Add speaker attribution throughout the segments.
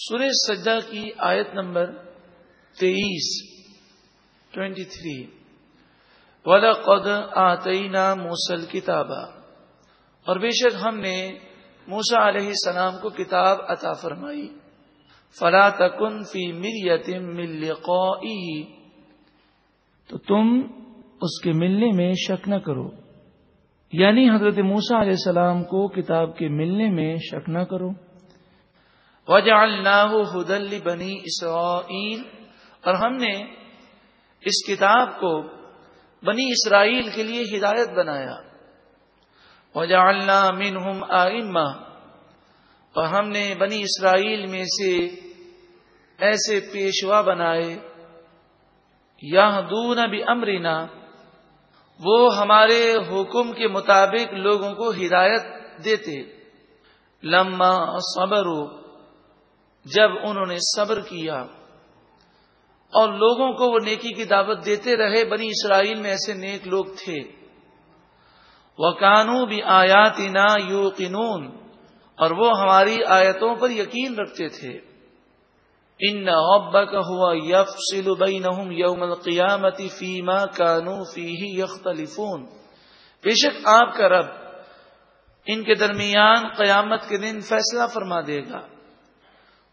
Speaker 1: سورہ سجدہ کی آیت نمبر تیئیس ٹوینٹی تھری۔ والا قد آتئینہ موسل کتابہ اور بے شک ہم نے موسا علیہ السلام کو کتاب عطا فرمائی۔ فلا تکن فی مریتم مل تو تم اس کے ملنے میں شک نہ کرو۔ یعنی حضرت موسا علیہ السلام کو کتاب کے ملنے میں شک نہ کرو۔ وجعلناہ اللہ بنی اسرائیل اور ہم نے اس کتاب کو بنی اسرائیل کے لیے ہدایت بنایا۔ وجعلنا منہم آئمہ اور ہم نے بنی اسرائیل میں سے ایسے پیشوا بنائے۔ یا دون امرینا وہ ہمارے حکم کے مطابق لوگوں کو ہدایت دیتے۔ لما صبرو جب انہوں نے صبر کیا اور لوگوں کو وہ نیکی کی دعوت دیتے رہے، بنی اسرائیل میں ایسے نیک لوگ تھے۔ وہ کانو بھی آیات نا یو اور وہ ہماری آیتوں پر یقین رکھتے تھے۔ ان کا ہوا یف سلوبئی یوم القیامتی فیما کانو فی یختلفون بے شک آپ کا رب ان کے درمیان قیامت کے دن فیصلہ فرما دے گا۔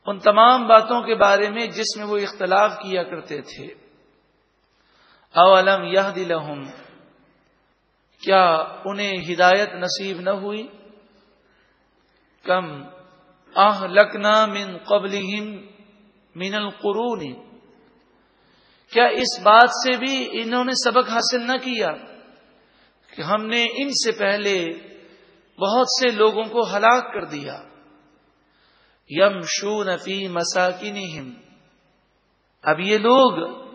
Speaker 1: ان تمام باتوں کے بارے میں جس میں وہ اختلاف کیا کرتے تھے۔ اولم یہ دلہم کیا انہیں ہدایت نصیب نہ ہوئی؟ کم آہ لکنا من قبل من القرون، کیا اس بات سے بھی انہوں نے سبق حاصل نہ کیا کہ ہم نے ان سے پہلے بہت سے لوگوں کو ہلاک کر دیا؟ یم شو نفی اب یہ لوگ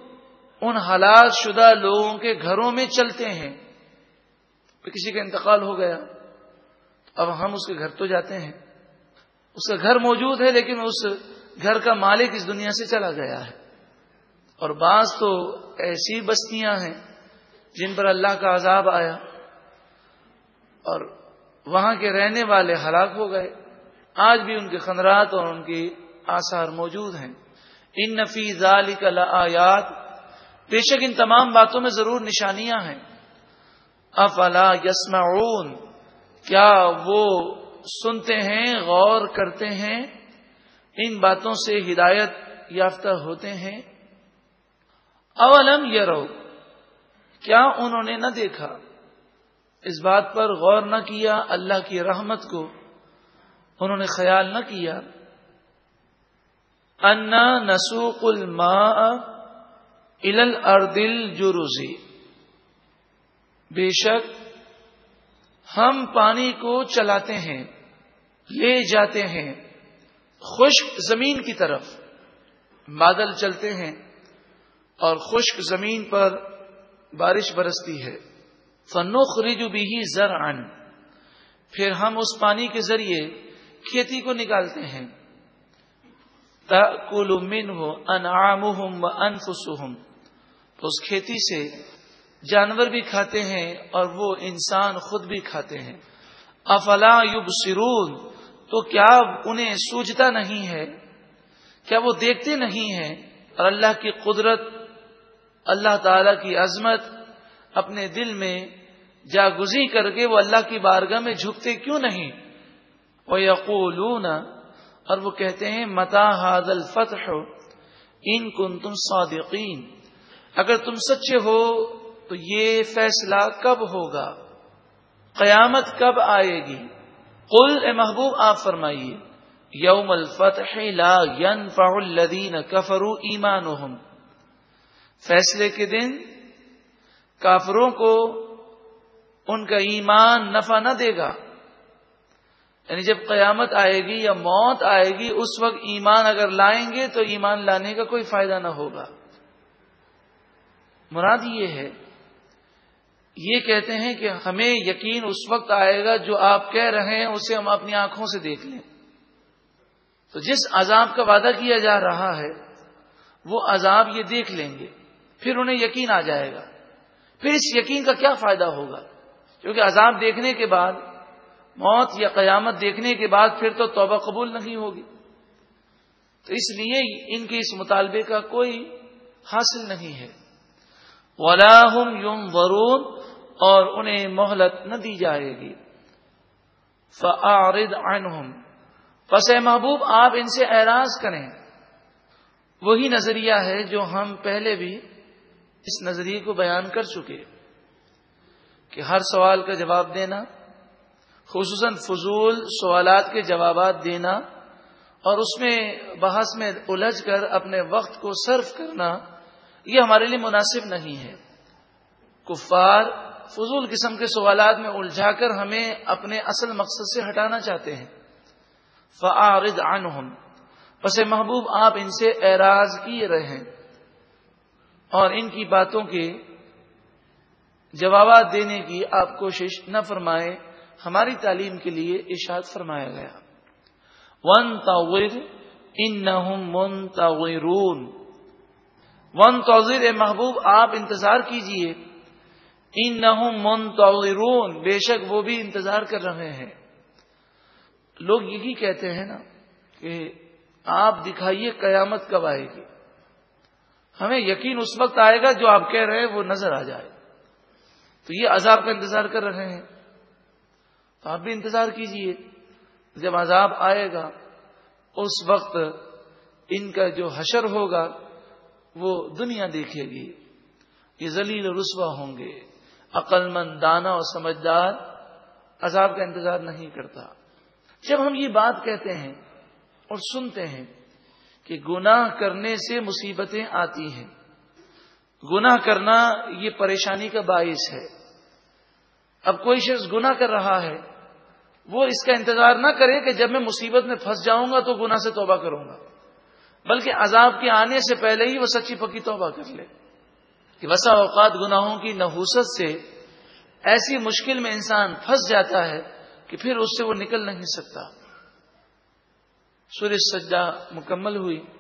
Speaker 1: ان حالات شدہ لوگوں کے گھروں میں چلتے ہیں۔ کسی کا انتقال ہو گیا۔ اب ہم اس کے گھر تو جاتے ہیں۔ اس کا گھر موجود ہے لیکن اس گھر کا مالک اس دنیا سے چلا گیا ہے۔ اور بعض تو ایسی بستیاں ہیں جن پر اللہ کا عذاب آیا اور وہاں کے رہنے والے ہلاک ہو گئے۔ آج بھی ان کے خندرات اور ان کی آثار موجود ہیں۔ ان نفیز آیات بے شک ان تمام باتوں میں ضرور نشانیاں ہیں۔ افلا یسمعون۔ کیا وہ سنتے ہیں، غور کرتے ہیں؟ ان باتوں سے ہدایت یافتہ ہوتے ہیں۔ اولم یرو۔ کیا انہوں نے نہ دیکھا؟ اس بات پر غور نہ کیا اللہ کی رحمت کو۔ انہوں نے خیال نہ کیا، انا نسوق الماء الى الارض الجرزی۔ بے شک ہم پانی کو چلاتے ہیں، لے جاتے ہیں خشک زمین کی طرف۔ بادل چلتے ہیں اور خشک زمین پر بارش برستی ہے۔ فنوخ رجو بھی زر پھر ہم اس پانی کے ذریعے کھیتی کو نکالتے ہیں۔ کل من ہو انعام و انفسم تو اس کھیتی سے جانور بھی کھاتے ہیں اور وہ انسان خود بھی کھاتے ہیں۔ افلا یوب سرون تو کیا انہیں سوجتا نہیں ہے؟ کیا وہ دیکھتے نہیں ہیں؟ اور اللہ کی قدرت، اللہ تعالی کی عظمت اپنے دل میں جاگزی کر کے وہ اللہ کی بارگاہ میں جھکتے کیوں نہیں؟ یقولون اور وہ کہتے ہیں، متا حاضل فتح ان کن تم صادقین اگر تم سچے ہو، تو یہ فیصلہ کب ہوگا؟ قیامت کب آئے گی؟ قل، اے محبوب، آپ فرمائیے، یوم الفتح لا ينفع الذین کفروا ایمانهم فیصلے کے دن کافروں کو ان کا ایمان نفع نہ دے گا۔ یعنی جب قیامت آئے گی یا موت آئے گی، اس وقت ایمان اگر لائیں گے تو ایمان لانے کا کوئی فائدہ نہ ہوگا۔ مراد یہ ہے، یہ کہتے ہیں کہ ہمیں یقین اس وقت آئے گا جو آپ کہہ رہے ہیں، اسے ہم اپنی آنکھوں سے دیکھ لیں۔ تو جس عذاب کا وعدہ کیا جا رہا ہے، وہ عذاب یہ دیکھ لیں گے، پھر انہیں یقین آ جائے گا۔ پھر اس یقین کا کیا فائدہ ہوگا؟ کیونکہ عذاب دیکھنے کے بعد موت یا قیامت دیکھنے کے بعد پھر تو توبہ قبول نہیں ہوگی۔ تو اس لیے ان کے اس مطالبے کا کوئی حاصل نہیں ہے۔ ولاحم یوم ورون اور انہیں مہلت نہ دی جائے گی۔ فعارد عنہم پس محبوب، آپ ان سے اعراض کریں۔ وہی نظریہ ہے جو ہم پہلے بھی اس نظریے کو بیان کر چکے۔ کہ ہر سوال کا جواب دینا خصوصاً فضول سوالات کے جوابات دینا اور اس میں بحث میں الجھ کر اپنے وقت کو صرف کرنا، یہ ہمارے لیے مناسب نہیں ہے۔ کفار فضول قسم کے سوالات میں الجھا کر ہمیں اپنے اصل مقصد سے ہٹانا چاہتے ہیں۔ فعارد عنہم، پس محبوب آپ ان سے اعراض کیے رہے اور ان کی باتوں کے جوابات دینے کی آپ کوشش نہ فرمائے ہماری تعلیم کے لیے اشاد فرمایا گیا۔ ون تاور ان نہ ون توزر محبوب، آپ انتظار کیجیے۔ ان نہ بے شک وہ بھی انتظار کر رہے ہیں۔ لوگ یہی کہتے ہیں نا کہ آپ دکھائیے قیامت کب آئے گی۔ ہمیں یقین اس وقت آئے گا جو آپ کہہ رہے ہیں، وہ نظر آ جائے۔ تو یہ عذاب کا انتظار کر رہے ہیں۔ تو آپ بھی انتظار کیجیے، جب عذاب آئے گا، اس وقت ان کا جو حشر ہوگا، وہ دنیا دیکھے گی۔ یہ ذلیل رسوا ہوں گے۔ عقل مند، دانا اور سمجھدار عذاب کا انتظار نہیں کرتا۔ جب ہم یہ بات کہتے ہیں اور سنتے ہیں کہ گناہ کرنے سے مصیبتیں آتی ہیں، گناہ کرنا یہ پریشانی کا باعث ہے۔ اب کوئی شخص گناہ کر رہا ہے وہ اس کا انتظار نہ کرے کہ جب میں مصیبت میں پھنس جاؤں گا تو گناہ سے توبہ کروں گا۔ بلکہ عذاب کے آنے سے پہلے ہی وہ سچی پکی توبہ کر لے۔ کہ بسا اوقات گناہوں کی نحوست سے ایسی مشکل میں انسان پھنس جاتا ہے کہ پھر اس سے وہ نکل نہیں سکتا۔ سورج سجا مکمل ہوئی۔